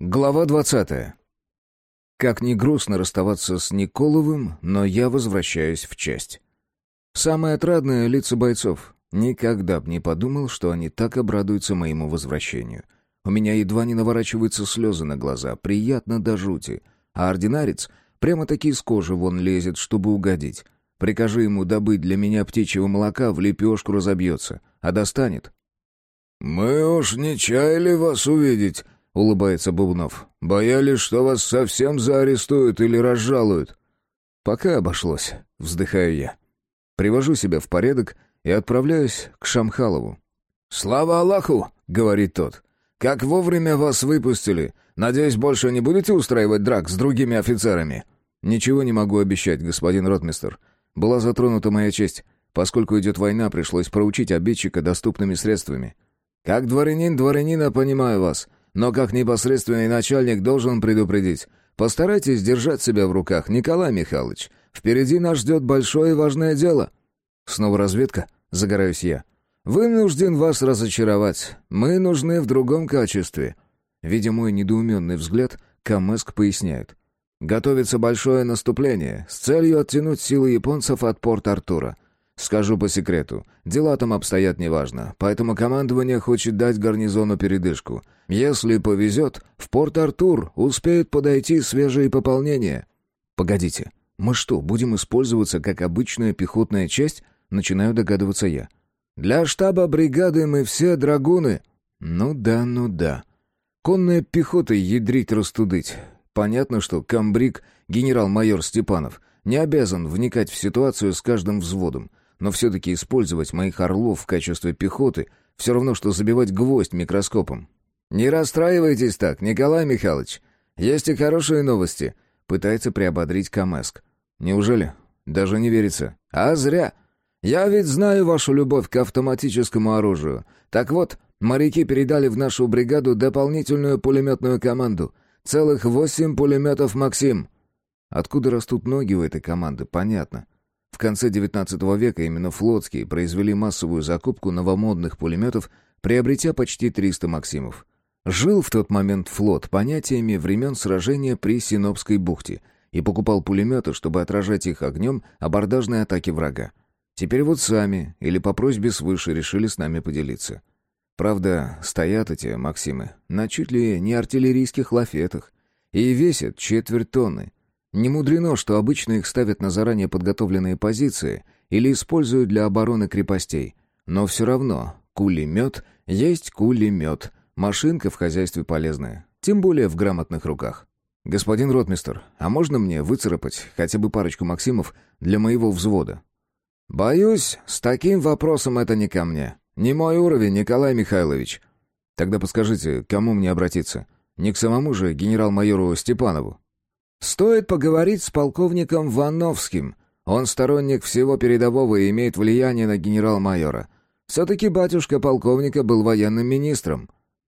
Глава 20. Как ни грустно расставаться с Николовым, но я возвращаюсь в часть. Самое отрадное — лица бойцов. Никогда б не подумал, что они так обрадуются моему возвращению. У меня едва не наворачиваются слезы на глаза, приятно до жути. А ординарец прямо-таки из кожи вон лезет, чтобы угодить. Прикажи ему добыть для меня птичьего молока, в лепешку разобьется, а достанет. «Мы уж не чаяли вас увидеть», — улыбается Бубнов. «Боялись, что вас совсем заарестуют или разжалуют». «Пока обошлось», — вздыхаю я. Привожу себя в порядок и отправляюсь к Шамхалову. «Слава Аллаху!» — говорит тот. «Как вовремя вас выпустили. Надеюсь, больше не будете устраивать драк с другими офицерами?» «Ничего не могу обещать, господин ротмистер. Была затронута моя честь. Поскольку идет война, пришлось проучить обидчика доступными средствами». «Как дворянин дворянина понимаю вас но как непосредственный начальник должен предупредить. Постарайтесь держать себя в руках, Николай Михайлович. Впереди нас ждет большое и важное дело». «Снова разведка?» — загораюсь я. «Вынужден вас разочаровать. Мы нужны в другом качестве». Видя мой недоуменный взгляд, Камеск поясняет. «Готовится большое наступление с целью оттянуть силы японцев от порт Артура. Скажу по секрету, дела там обстоят неважно, поэтому командование хочет дать гарнизону передышку. Если повезет, в Порт-Артур успеют подойти свежие пополнения». «Погодите, мы что, будем использоваться как обычная пехотная часть?» Начинаю догадываться я. «Для штаба бригады мы все драгуны». «Ну да, ну да. Конная пехота ядрить растудыть. Понятно, что комбриг, генерал-майор Степанов, не обязан вникать в ситуацию с каждым взводом но все-таки использовать моих орлов в качестве пехоты все равно, что забивать гвоздь микроскопом. «Не расстраивайтесь так, Николай Михайлович. Есть и хорошие новости», — пытается приободрить Камеск. «Неужели? Даже не верится». «А зря. Я ведь знаю вашу любовь к автоматическому оружию. Так вот, моряки передали в нашу бригаду дополнительную пулеметную команду. Целых восемь пулеметов «Максим». Откуда растут ноги у этой команды, понятно. В конце XIX века именно флотские произвели массовую закупку новомодных пулеметов, приобретя почти 300 «Максимов». Жил в тот момент флот понятиями времен сражения при Синопской бухте и покупал пулеметы, чтобы отражать их огнем абордажной атаки врага. Теперь вот сами, или по просьбе свыше, решили с нами поделиться. Правда, стоят эти «Максимы» на чуть ли не артиллерийских лафетах и весят четверть тонны. Не мудрено, что обычно их ставят на заранее подготовленные позиции или используют для обороны крепостей. Но все равно кулемет есть кулемет. Машинка в хозяйстве полезная, тем более в грамотных руках. «Господин ротмистер, а можно мне выцарапать хотя бы парочку Максимов для моего взвода?» «Боюсь, с таким вопросом это не ко мне. Не мой уровень, Николай Михайлович». «Тогда подскажите, к кому мне обратиться? Не к самому же генерал-майору Степанову?» Стоит поговорить с полковником Вановским. Он сторонник всего передового и имеет влияние на генерал-майора. Все-таки батюшка полковника был военным министром.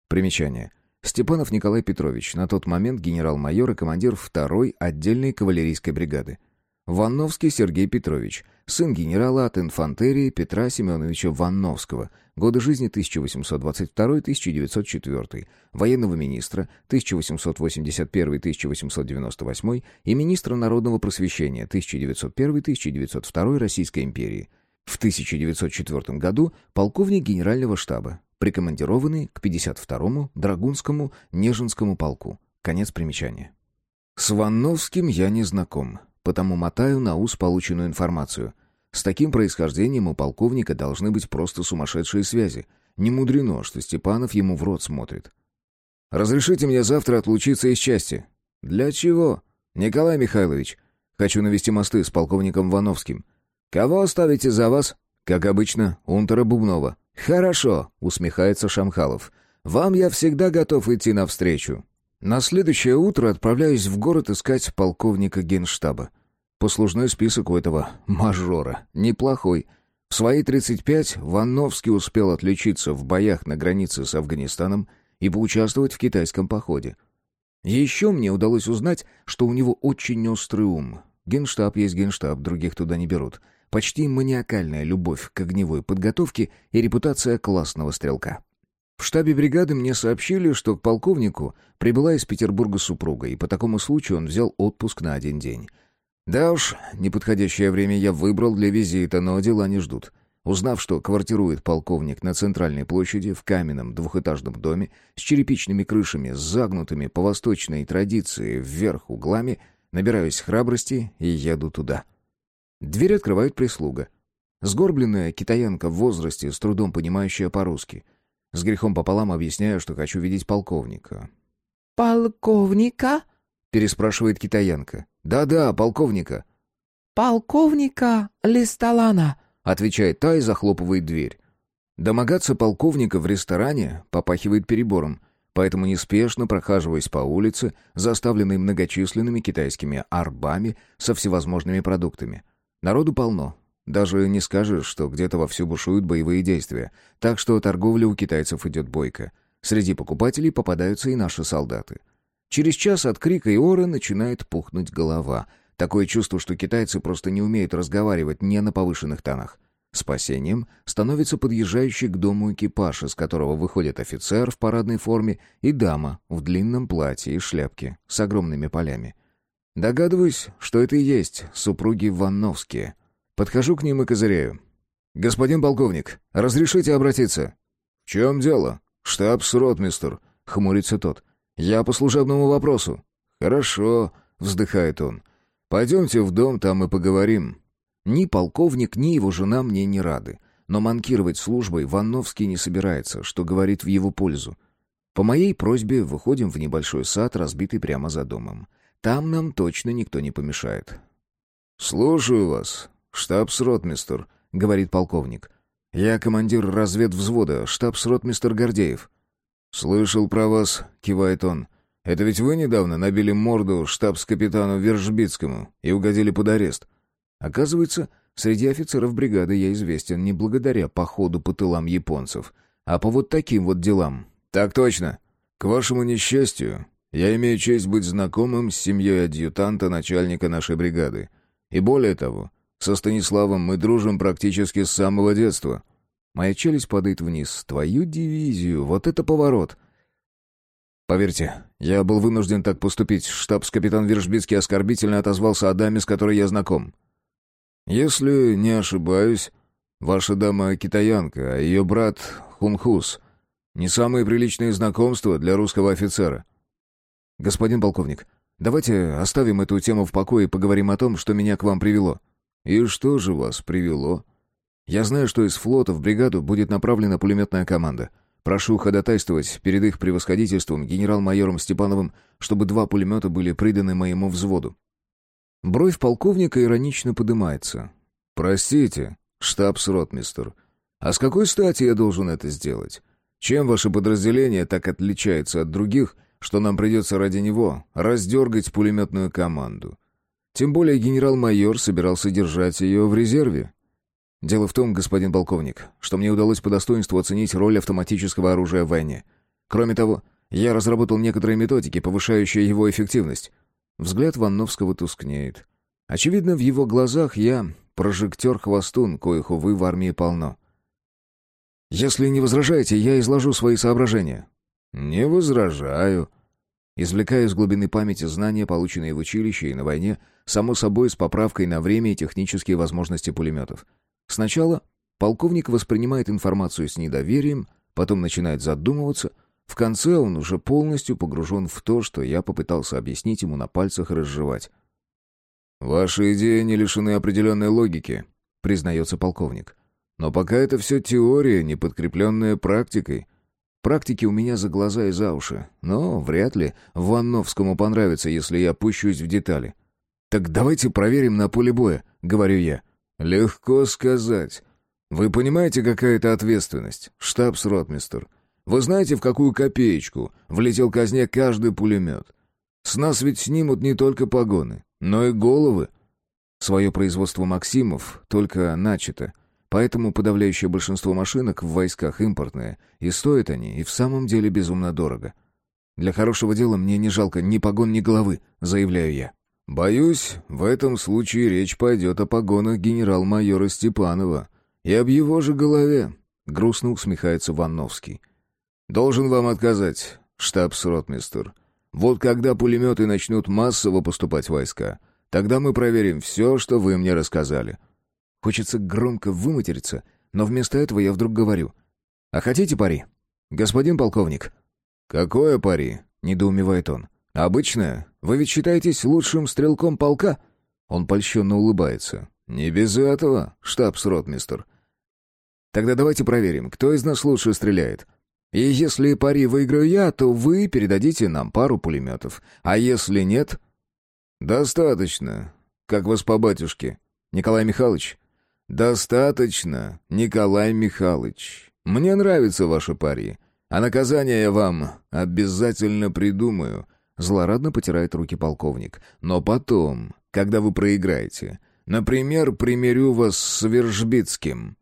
Примечание. Степанов Николай Петрович, на тот момент генерал-майор и командир второй отдельной кавалерийской бригады. Ванновский Сергей Петрович, сын генерала от инфантерии Петра Семеновича Ванновского, годы жизни 1822-1904, военного министра 1881-1898 и министра народного просвещения 1901-1902 Российской империи. В 1904 году полковник генерального штаба, прикомандированный к 52-му Драгунскому Нежинскому полку. Конец примечания. С Ванновским я не знаком потому мотаю на ус полученную информацию. С таким происхождением у полковника должны быть просто сумасшедшие связи. Не мудрено, что Степанов ему в рот смотрит. «Разрешите мне завтра отлучиться из части?» «Для чего?» «Николай Михайлович, хочу навести мосты с полковником Вановским». «Кого оставите за вас?» «Как обычно, Унтера Бубнова». «Хорошо», — усмехается Шамхалов. «Вам я всегда готов идти навстречу». На следующее утро отправляюсь в город искать полковника генштаба. Послужной список у этого мажора неплохой. В свои 35 Ванновский успел отличиться в боях на границе с Афганистаном и поучаствовать в китайском походе. Еще мне удалось узнать, что у него очень острый ум. Генштаб есть генштаб, других туда не берут. Почти маниакальная любовь к огневой подготовке и репутация классного стрелка. В штабе бригады мне сообщили, что к полковнику прибыла из Петербурга супруга, и по такому случаю он взял отпуск на один день. Да уж, неподходящее время я выбрал для визита, но дела не ждут. Узнав, что квартирует полковник на центральной площади в каменном двухэтажном доме с черепичными крышами, с загнутыми по восточной традиции вверх углами, набираюсь храбрости и еду туда. Дверь открывает прислуга. Сгорбленная китаянка в возрасте, с трудом понимающая по-русски. С грехом пополам объясняю, что хочу видеть полковника. «Полковника?» — переспрашивает китаянка. «Да-да, полковника». «Полковника Листалана», — отвечает та и захлопывает дверь. Домогаться полковника в ресторане попахивает перебором, поэтому неспешно прохаживаясь по улице, заставленной многочисленными китайскими арбами со всевозможными продуктами. Народу полно, даже не скажешь, что где-то вовсю бушуют боевые действия. Так что торговля у китайцев идет бойко. Среди покупателей попадаются и наши солдаты. Через час от крика и ора начинает пухнуть голова. Такое чувство, что китайцы просто не умеют разговаривать не на повышенных тонах. Спасением становится подъезжающий к дому экипаж, из которого выходит офицер в парадной форме и дама в длинном платье и шляпке с огромными полями. Догадываюсь, что это и есть супруги Ванновские — Подхожу к ним и козыряю. «Господин полковник, разрешите обратиться?» «В чем дело?» «Штабс-ротмистр», — хмурится тот. «Я по служебному вопросу». «Хорошо», — вздыхает он. «Пойдемте в дом, там и поговорим». Ни полковник, ни его жена мне не рады. Но манкировать службой Ванновский не собирается, что говорит в его пользу. По моей просьбе выходим в небольшой сад, разбитый прямо за домом. Там нам точно никто не помешает. «Слушаю вас», «Штабс-ротмистр», — говорит полковник. «Я командир разведвзвода, штабс-ротмистр Гордеев». «Слышал про вас», — кивает он. «Это ведь вы недавно набили морду штабс-капитану Вержбицкому и угодили под арест?» Оказывается, среди офицеров бригады я известен не благодаря походу по тылам японцев, а по вот таким вот делам. «Так точно. К вашему несчастью, я имею честь быть знакомым с семьей адъютанта начальника нашей бригады. И более того, со Станиславом мы дружим практически с самого детства. Моя челюсть падает вниз. Твою дивизию, вот это поворот. Поверьте, я был вынужден так поступить. Штабс-капитан Вержбицкий оскорбительно отозвался о даме, с которой я знаком. Если не ошибаюсь, ваша дама китаянка, а ее брат Хунхус. Не самые приличные знакомства для русского офицера. Господин полковник, давайте оставим эту тему в покое и поговорим о том, что меня к вам привело. «И что же вас привело?» «Я знаю, что из флота в бригаду будет направлена пулеметная команда. Прошу ходатайствовать перед их превосходительством генерал-майором Степановым, чтобы два пулемета были приданы моему взводу». Бровь полковника иронично подымается. «Простите, штабс-ротмистер, а с какой стати я должен это сделать? Чем ваше подразделение так отличается от других, что нам придется ради него раздергать пулеметную команду? Тем более генерал-майор собирался держать ее в резерве. Дело в том, господин полковник, что мне удалось по достоинству оценить роль автоматического оружия в войне. Кроме того, я разработал некоторые методики, повышающие его эффективность. Взгляд Ванновского тускнеет. Очевидно, в его глазах я прожектор-хвостун, коих, увы, в армии полно. «Если не возражаете, я изложу свои соображения». «Не возражаю», Извлекая из глубины памяти знания, полученные в училище и на войне, само собой с поправкой на время и технические возможности пулеметов. Сначала полковник воспринимает информацию с недоверием, потом начинает задумываться, в конце он уже полностью погружен в то, что я попытался объяснить ему на пальцах разжевать. «Ваши идеи не лишены определенной логики», — признается полковник. «Но пока это все теория, не подкрепленная практикой». Практики у меня за глаза и за уши, но вряд ли Ванновскому понравится, если я пущусь в детали. «Так давайте проверим на поле боя», — говорю я. «Легко сказать. Вы понимаете, какая это ответственность, штабс-ротмистер? Вы знаете, в какую копеечку влетел казне каждый пулемет? С нас ведь снимут не только погоны, но и головы». Свое производство «Максимов» только начато — Поэтому подавляющее большинство машинок в войсках импортные, и стоят они и в самом деле безумно дорого. Для хорошего дела мне не жалко ни погон, ни головы, заявляю я. Боюсь, в этом случае речь пойдет о погонах генерал-майора Степанова и об его же голове, грустно усмехается Ванновский. «Должен вам отказать, штабс-ротмистер. Вот когда пулеметы начнут массово поступать в войска, тогда мы проверим все, что вы мне рассказали». Хочется громко выматериться, но вместо этого я вдруг говорю. «А хотите пари?» «Господин полковник». «Какое пари?» — недоумевает он. «Обычное? Вы ведь считаетесь лучшим стрелком полка?» Он польщенно улыбается. «Не без этого, штабс-ротмистер». «Тогда давайте проверим, кто из нас лучше стреляет. И если пари выиграю я, то вы передадите нам пару пулеметов. А если нет...» «Достаточно. Как вас по батюшке?» «Николай Михайлович?» «Достаточно, Николай Михайлович. Мне нравятся ваши пари. А наказание я вам обязательно придумаю». Злорадно потирает руки полковник. «Но потом, когда вы проиграете, например, примирю вас с Вержбицким».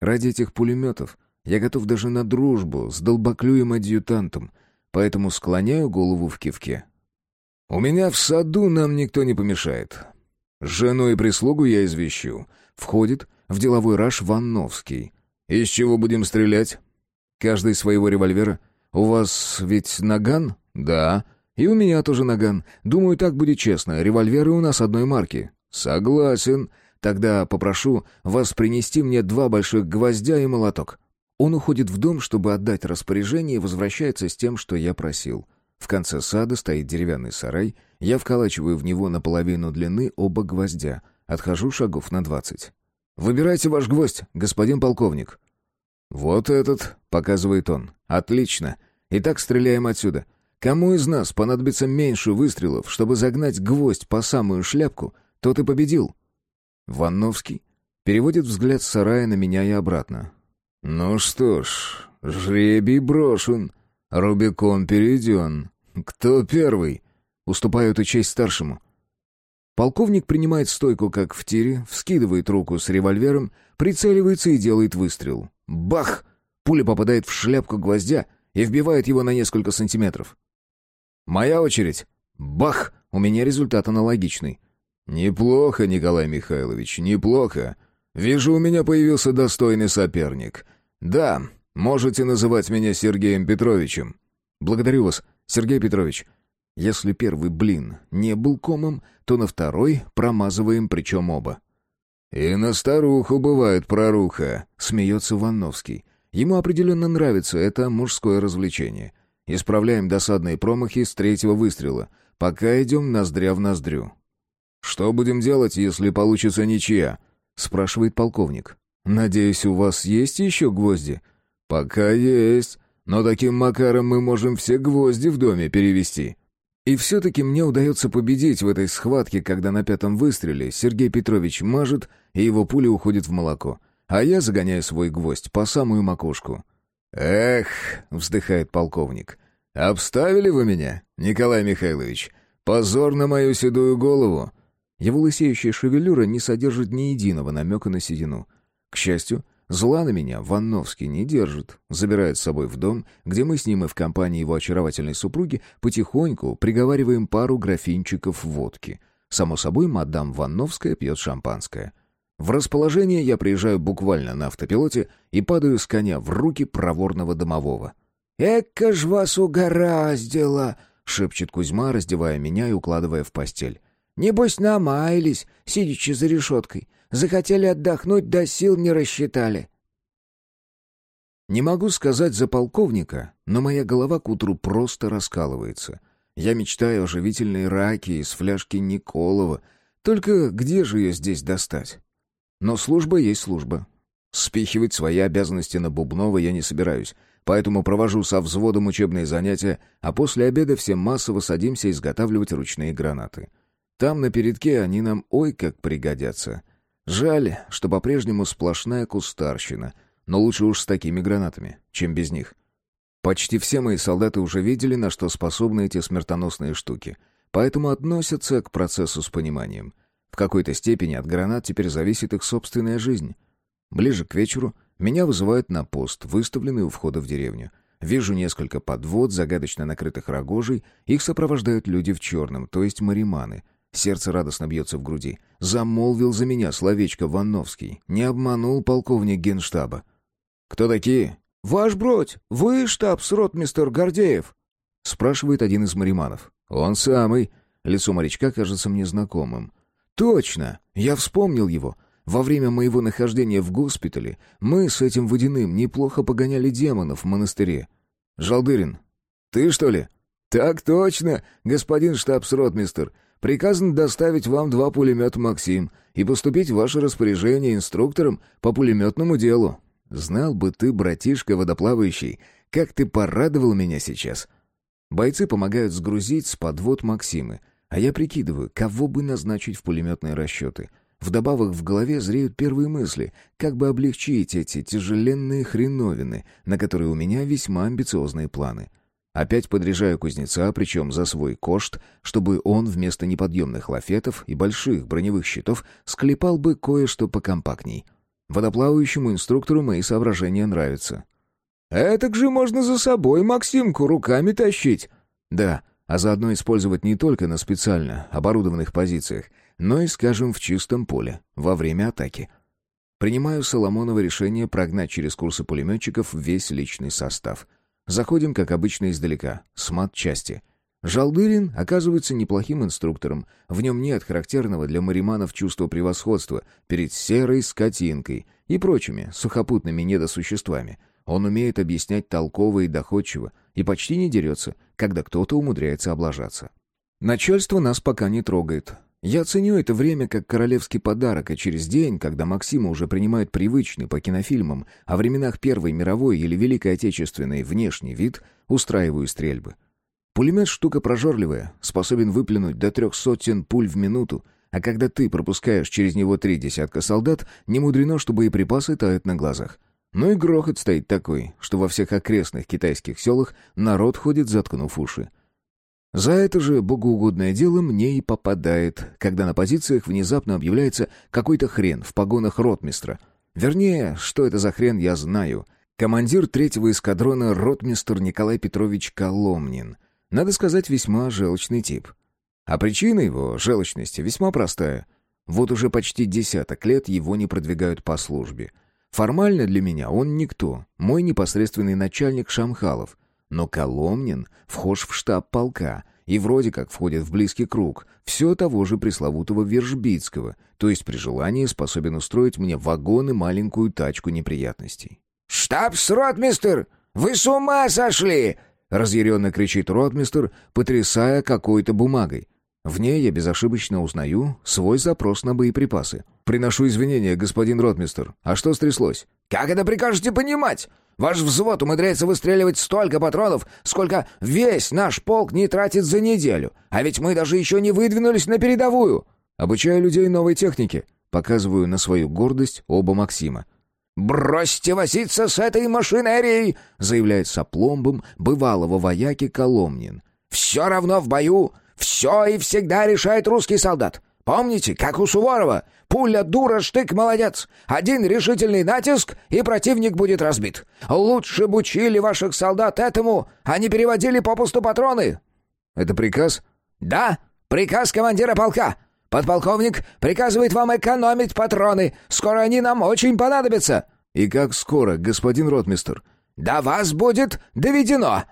Ради этих пулеметов я готов даже на дружбу с долбоклюем адъютантом, поэтому склоняю голову в кивке. «У меня в саду нам никто не помешает. Жену и прислугу я извещу. Входит в деловой раж Ванновский. «Из чего будем стрелять?» «Каждый своего револьвера. У вас ведь наган?» «Да». «И у меня тоже наган. Думаю, так будет честно. Револьверы у нас одной марки». «Согласен. Тогда попрошу вас принести мне два больших гвоздя и молоток». Он уходит в дом, чтобы отдать распоряжение, и возвращается с тем, что я просил. В конце сада стоит деревянный сарай. Я вколачиваю в него наполовину длины оба гвоздя — Отхожу шагов на двадцать. «Выбирайте ваш гвоздь, господин полковник». «Вот этот», — показывает он. «Отлично. Итак, стреляем отсюда. Кому из нас понадобится меньше выстрелов, чтобы загнать гвоздь по самую шляпку, тот и победил». Ванновский переводит взгляд с сарая на меня и обратно. «Ну что ж, жребий брошен, Рубикон перейден. Кто первый?» Уступаю эту честь старшему. Полковник принимает стойку, как в тире, вскидывает руку с револьвером, прицеливается и делает выстрел. Бах! Пуля попадает в шляпку гвоздя и вбивает его на несколько сантиметров. Моя очередь. Бах! У меня результат аналогичный. «Неплохо, Николай Михайлович, неплохо. Вижу, у меня появился достойный соперник. Да, можете называть меня Сергеем Петровичем». «Благодарю вас, Сергей Петрович. Если первый блин не был комом, то на второй промазываем причем оба. «И на старуху бывает проруха», — смеется Ванновский. Ему определенно нравится это мужское развлечение. Исправляем досадные промахи с третьего выстрела, пока идем ноздря в ноздрю. «Что будем делать, если получится ничья?» — спрашивает полковник. «Надеюсь, у вас есть еще гвозди?» «Пока есть, но таким макаром мы можем все гвозди в доме перевести». И все-таки мне удается победить в этой схватке, когда на пятом выстреле Сергей Петрович мажет, и его пуля уходит в молоко, а я загоняю свой гвоздь по самую макушку. «Эх», — вздыхает полковник, — «обставили вы меня, Николай Михайлович? Позор на мою седую голову». Его лысеющая шевелюра не содержит ни единого намека на седину. К счастью, Зла на меня Ванновский не держит. Забирает с собой в дом, где мы с ним и в компании его очаровательной супруги потихоньку приговариваем пару графинчиков водки. Само собой, мадам Ванновская пьет шампанское. В расположение я приезжаю буквально на автопилоте и падаю с коня в руки проворного домового. «Эка ж вас угораздило!» — шепчет Кузьма, раздевая меня и укладывая в постель. «Небось, намаялись, сидячи за решеткой. Захотели отдохнуть, да сил не рассчитали. Не могу сказать за полковника, но моя голова к утру просто раскалывается. Я мечтаю о живительной раке из фляжки Николова. Только где же ее здесь достать? Но служба есть служба. Спихивать свои обязанности на Бубнова я не собираюсь, поэтому провожу со взводом учебные занятия, а после обеда все массово садимся изготавливать ручные гранаты. Там, на передке, они нам ой как пригодятся — Жаль, что по-прежнему сплошная кустарщина, но лучше уж с такими гранатами, чем без них. Почти все мои солдаты уже видели, на что способны эти смертоносные штуки, поэтому относятся к процессу с пониманием. В какой-то степени от гранат теперь зависит их собственная жизнь. Ближе к вечеру меня вызывают на пост, выставленный у входа в деревню. Вижу несколько подвод, загадочно накрытых рогожей, их сопровождают люди в черном, то есть мариманы — Сердце радостно бьется в груди. Замолвил за меня словечко Ванновский. Не обманул полковник генштаба. «Кто такие?» «Ваш бродь, вы штабс-ротмистер Гордеев?» — спрашивает один из мариманов. «Он самый». Лицо морячка кажется мне знакомым. «Точно! Я вспомнил его. Во время моего нахождения в госпитале мы с этим водяным неплохо погоняли демонов в монастыре. Жалдырин, ты что ли?» «Так точно, господин штабс-ротмистер. Приказано доставить вам два пулемета «Максим» и поступить в ваше распоряжение инструктором по пулеметному делу. Знал бы ты, братишка водоплавающий, как ты порадовал меня сейчас. Бойцы помогают сгрузить с подвод «Максимы», а я прикидываю, кого бы назначить в пулеметные расчеты. Вдобавок в голове зреют первые мысли, как бы облегчить эти тяжеленные хреновины, на которые у меня весьма амбициозные планы. Опять подряжаю кузнеца, причем за свой кошт, чтобы он вместо неподъемных лафетов и больших броневых щитов склепал бы кое-что покомпактней. Водоплавающему инструктору мои соображения нравятся. «Этак же можно за собой Максимку руками тащить!» «Да, а заодно использовать не только на специально оборудованных позициях, но и, скажем, в чистом поле, во время атаки». Принимаю Соломоново решение прогнать через курсы пулеметчиков весь личный состав. Заходим, как обычно, издалека, с мат-части — Жалдырин оказывается неплохим инструктором. В нем нет характерного для мариманов чувства превосходства перед серой скотинкой и прочими сухопутными недосуществами. Он умеет объяснять толково и доходчиво, и почти не дерется, когда кто-то умудряется облажаться. Начальство нас пока не трогает. Я ценю это время как королевский подарок, а через день, когда Максима уже принимает привычный по кинофильмам о временах Первой мировой или Великой Отечественной внешний вид, устраиваю стрельбы. Пулемет штука прожорливая, способен выплюнуть до трех сотен пуль в минуту, а когда ты пропускаешь через него три десятка солдат, не мудрено, что боеприпасы тают на глазах. Ну и грохот стоит такой, что во всех окрестных китайских селах народ ходит, заткнув уши. За это же богоугодное дело мне и попадает, когда на позициях внезапно объявляется какой-то хрен в погонах ротмистра. Вернее, что это за хрен, я знаю. Командир третьего эскадрона ротмистр Николай Петрович Коломнин — надо сказать, весьма желчный тип. А причина его желчности весьма простая. Вот уже почти десяток лет его не продвигают по службе. Формально для меня он никто, мой непосредственный начальник Шамхалов. Но Коломнин вхож в штаб полка и вроде как входит в близкий круг все того же пресловутого Вержбицкого, то есть при желании способен устроить мне вагон и маленькую тачку неприятностей. «Штабс-ротмистер! Вы с ума сошли!» Разъяренно кричит ротмистер, потрясая какой-то бумагой. В ней я безошибочно узнаю свой запрос на боеприпасы. «Приношу извинения, господин ротмистер. А что стряслось?» «Как это прикажете понимать? Ваш взвод умудряется выстреливать столько патронов, сколько весь наш полк не тратит за неделю. А ведь мы даже еще не выдвинулись на передовую!» «Обучаю людей новой технике». Показываю на свою гордость оба Максима. «Бросьте возиться с этой машинерией!» — заявляет сопломбом бывалого вояки Коломнин. «Все равно в бою все и всегда решает русский солдат. Помните, как у Суворова? Пуля дура, штык молодец. Один решительный натиск, и противник будет разбит. Лучше бы учили ваших солдат этому, а не переводили попусту патроны». «Это приказ?» «Да, приказ командира полка. Подполковник приказывает вам экономить патроны. Скоро они нам очень понадобятся». «И как скоро, господин ротмистер?» «До вас будет доведено!»